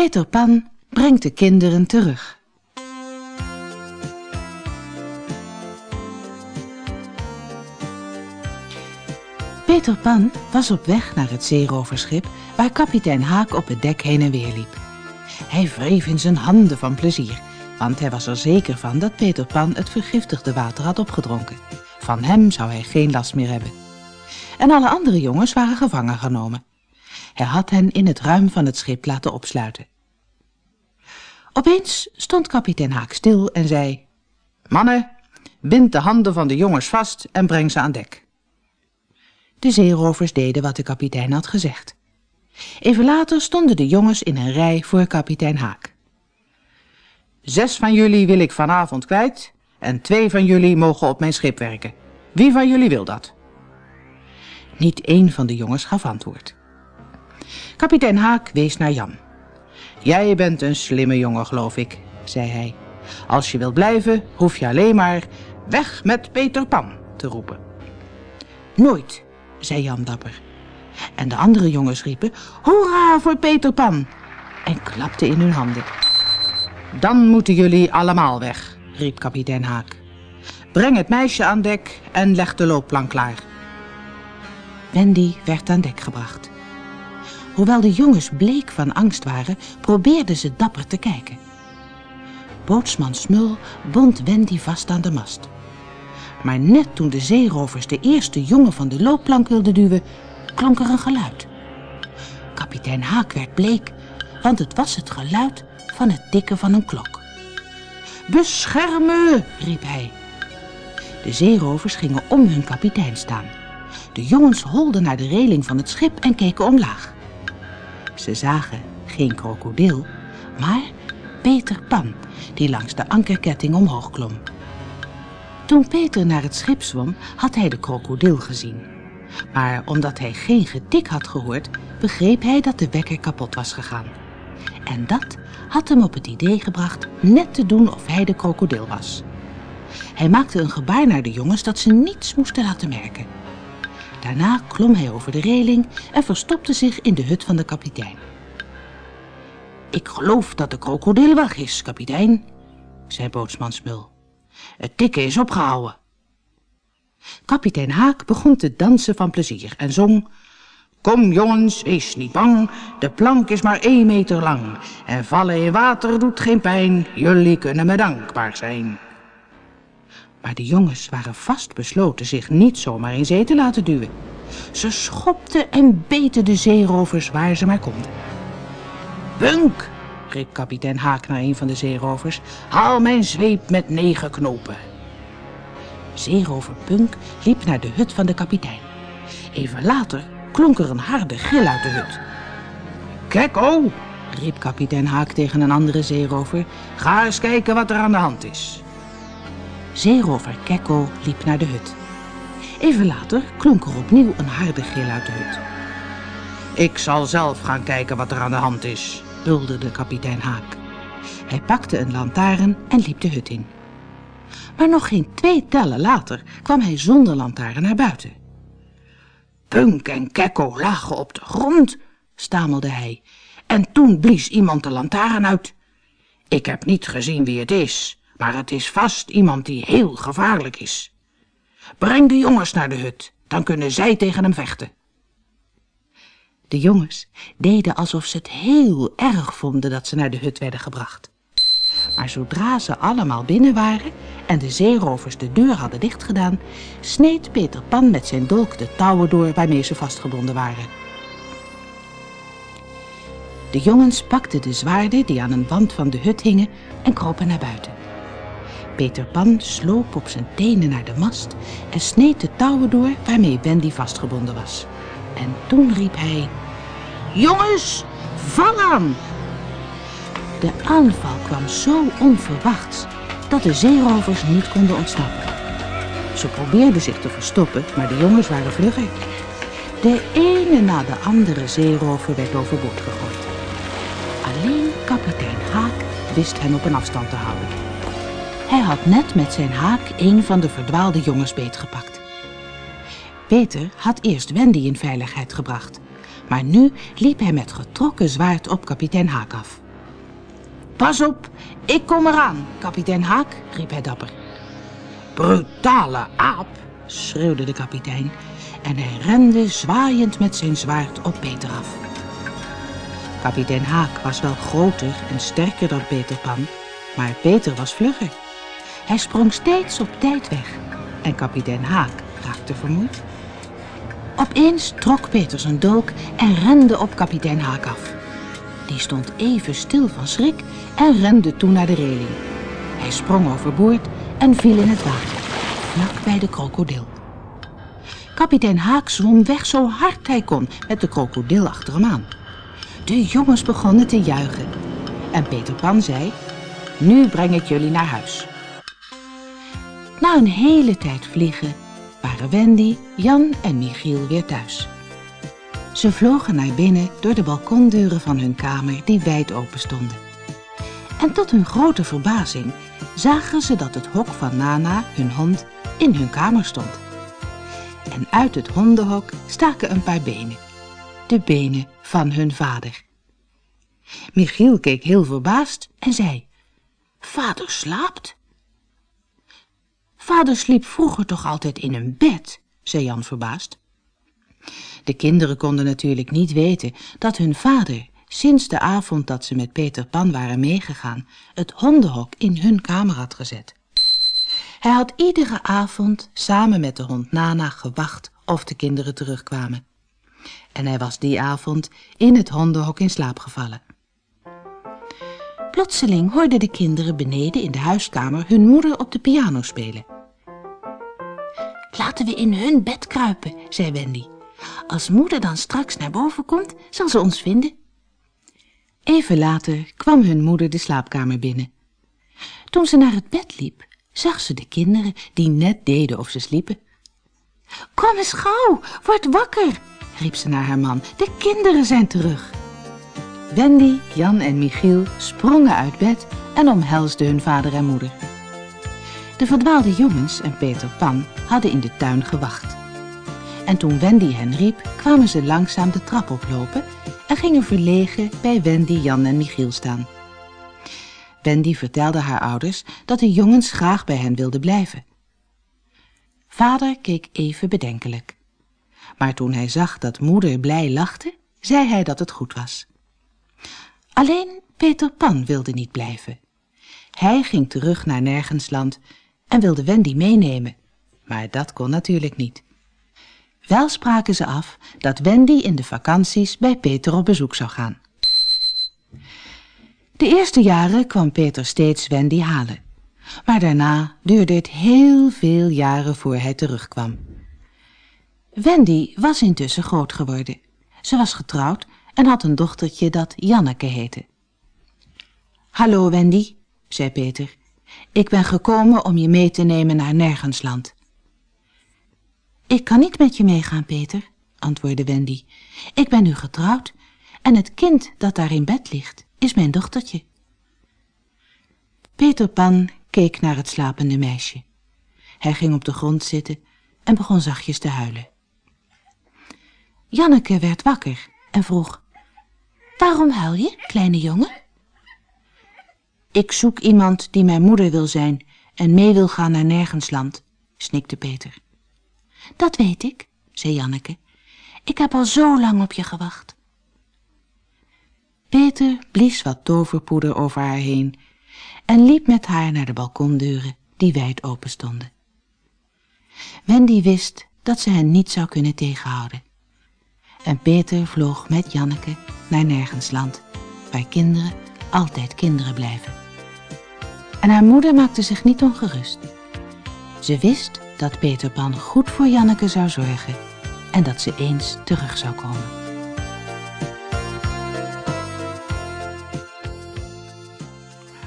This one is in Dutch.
Peter Pan brengt de kinderen terug. Peter Pan was op weg naar het zeeroverschip waar kapitein Haak op het dek heen en weer liep. Hij wreef in zijn handen van plezier, want hij was er zeker van dat Peter Pan het vergiftigde water had opgedronken. Van hem zou hij geen last meer hebben. En alle andere jongens waren gevangen genomen. Hij had hen in het ruim van het schip laten opsluiten. Opeens stond kapitein Haak stil en zei... Mannen, bind de handen van de jongens vast en breng ze aan dek. De zeerovers deden wat de kapitein had gezegd. Even later stonden de jongens in een rij voor kapitein Haak. Zes van jullie wil ik vanavond kwijt en twee van jullie mogen op mijn schip werken. Wie van jullie wil dat? Niet één van de jongens gaf antwoord. Kapitein Haak wees naar Jan. Jij bent een slimme jongen, geloof ik, zei hij. Als je wilt blijven, hoef je alleen maar weg met Peter Pan te roepen. Nooit, zei Jan dapper. En de andere jongens riepen, hoera voor Peter Pan, en klapten in hun handen. Dan moeten jullie allemaal weg, riep kapitein Haak. Breng het meisje aan dek en leg de loopplank klaar. Wendy werd aan dek gebracht. Hoewel de jongens bleek van angst waren, probeerden ze dapper te kijken. Bootsman Smul bond Wendy vast aan de mast. Maar net toen de zeerovers de eerste jongen van de loopplank wilden duwen, klonk er een geluid. Kapitein Haak werd bleek, want het was het geluid van het tikken van een klok. Beschermen, riep hij. De zeerovers gingen om hun kapitein staan. De jongens holden naar de reling van het schip en keken omlaag. Ze zagen geen krokodil, maar Peter Pan, die langs de ankerketting omhoog klom. Toen Peter naar het schip zwom, had hij de krokodil gezien. Maar omdat hij geen getik had gehoord, begreep hij dat de wekker kapot was gegaan. En dat had hem op het idee gebracht net te doen of hij de krokodil was. Hij maakte een gebaar naar de jongens dat ze niets moesten laten merken. Daarna klom hij over de reling en verstopte zich in de hut van de kapitein. Ik geloof dat de krokodil weg is, kapitein, zei bootsman Smul. Het tikken is opgehouden. Kapitein Haak begon te dansen van plezier en zong... Kom jongens, wees niet bang, de plank is maar één meter lang. En vallen in water doet geen pijn, jullie kunnen me dankbaar zijn. Maar de jongens waren vastbesloten zich niet zomaar in zee te laten duwen. Ze schopten en beten de zeerovers waar ze maar konden. Bunk, riep kapitein Haak naar een van de zeerovers, haal mijn zweep met negen knopen. Zeerover Punk liep naar de hut van de kapitein. Even later klonk er een harde gil uit de hut. Kekko, riep kapitein Haak tegen een andere zeerover, ga eens kijken wat er aan de hand is. Zeerover Kekko liep naar de hut. Even later klonk er opnieuw een harde gil uit de hut. Ik zal zelf gaan kijken wat er aan de hand is, bulderde kapitein Haak. Hij pakte een lantaarn en liep de hut in. Maar nog geen twee tellen later kwam hij zonder lantaarn naar buiten. Punk en Kekko lagen op de grond, stamelde hij. En toen blies iemand de lantaarn uit. Ik heb niet gezien wie het is, maar het is vast iemand die heel gevaarlijk is. Breng de jongens naar de hut, dan kunnen zij tegen hem vechten. De jongens deden alsof ze het heel erg vonden dat ze naar de hut werden gebracht. Maar zodra ze allemaal binnen waren en de zeerovers de deur hadden dichtgedaan, sneed Peter Pan met zijn dolk de touwen door waarmee ze vastgebonden waren. De jongens pakten de zwaarden die aan een wand van de hut hingen en kropen naar buiten. Peter Pan sloop op zijn tenen naar de mast en sneed de touwen door waarmee Wendy vastgebonden was. En toen riep hij, Jongens, val aan! De aanval kwam zo onverwachts dat de zeerovers niet konden ontsnappen. Ze probeerden zich te verstoppen, maar de jongens waren vlugger. De ene na de andere zeerover werd overboord gegooid. Alleen kapitein Haak wist hen op een afstand te houden. Hij had net met zijn haak een van de verdwaalde jongens beetgepakt. Peter had eerst Wendy in veiligheid gebracht, maar nu liep hij met getrokken zwaard op kapitein Haak af. Pas op, ik kom eraan, kapitein Haak, riep hij dapper. Brutale aap, schreeuwde de kapitein en hij rende zwaaiend met zijn zwaard op Peter af. Kapitein Haak was wel groter en sterker dan Peter Pan, maar Peter was vlugger. Hij sprong steeds op tijd weg en kapitein Haak raakte vermoeid. Opeens trok Peter zijn dolk en rende op kapitein Haak af. Die stond even stil van schrik en rende toen naar de reling. Hij sprong overboord en viel in het water, vlak bij de krokodil. Kapitein Haak zwom weg zo hard hij kon met de krokodil achter hem aan. De jongens begonnen te juichen. En Peter Pan zei, nu breng ik jullie naar huis. Na een hele tijd vliegen waren Wendy, Jan en Michiel weer thuis. Ze vlogen naar binnen door de balkondeuren van hun kamer die wijd open stonden. En tot hun grote verbazing zagen ze dat het hok van Nana, hun hond, in hun kamer stond. En uit het hondenhok staken een paar benen. De benen van hun vader. Michiel keek heel verbaasd en zei, Vader slaapt? Vader sliep vroeger toch altijd in een bed, zei Jan verbaasd. De kinderen konden natuurlijk niet weten dat hun vader, sinds de avond dat ze met Peter Pan waren meegegaan, het hondenhok in hun kamer had gezet. Hij had iedere avond samen met de hond Nana gewacht of de kinderen terugkwamen. En hij was die avond in het hondenhok in slaap gevallen. Plotseling hoorden de kinderen beneden in de huiskamer hun moeder op de piano spelen. Laten we in hun bed kruipen, zei Wendy. Als moeder dan straks naar boven komt, zal ze ons vinden. Even later kwam hun moeder de slaapkamer binnen. Toen ze naar het bed liep, zag ze de kinderen die net deden of ze sliepen. Kom eens gauw, word wakker, riep ze naar haar man. De kinderen zijn terug. Wendy, Jan en Michiel sprongen uit bed en omhelsden hun vader en moeder. De verdwaalde jongens en Peter Pan hadden in de tuin gewacht. En toen Wendy hen riep, kwamen ze langzaam de trap oplopen en gingen verlegen bij Wendy, Jan en Michiel staan. Wendy vertelde haar ouders dat de jongens graag bij hen wilden blijven. Vader keek even bedenkelijk. Maar toen hij zag dat moeder blij lachte, zei hij dat het goed was. Alleen Peter Pan wilde niet blijven. Hij ging terug naar Nergensland en wilde Wendy meenemen, maar dat kon natuurlijk niet. Wel spraken ze af dat Wendy in de vakanties bij Peter op bezoek zou gaan. De eerste jaren kwam Peter steeds Wendy halen, maar daarna duurde het heel veel jaren voor hij terugkwam. Wendy was intussen groot geworden. Ze was getrouwd en had een dochtertje dat Janneke heette. Hallo Wendy, zei Peter. Ik ben gekomen om je mee te nemen naar Nergensland. Ik kan niet met je meegaan, Peter, antwoordde Wendy. Ik ben nu getrouwd en het kind dat daar in bed ligt is mijn dochtertje. Peter Pan keek naar het slapende meisje. Hij ging op de grond zitten en begon zachtjes te huilen. Janneke werd wakker en vroeg, Waarom huil je, kleine jongen? Ik zoek iemand die mijn moeder wil zijn en mee wil gaan naar Nergensland, snikte Peter. Dat weet ik, zei Janneke. Ik heb al zo lang op je gewacht. Peter blies wat toverpoeder over haar heen en liep met haar naar de balkondeuren die wijd open stonden. Wendy wist dat ze hen niet zou kunnen tegenhouden. En Peter vloog met Janneke naar Nergensland, waar kinderen altijd kinderen blijven. En haar moeder maakte zich niet ongerust. Ze wist dat Peter Pan goed voor Janneke zou zorgen en dat ze eens terug zou komen.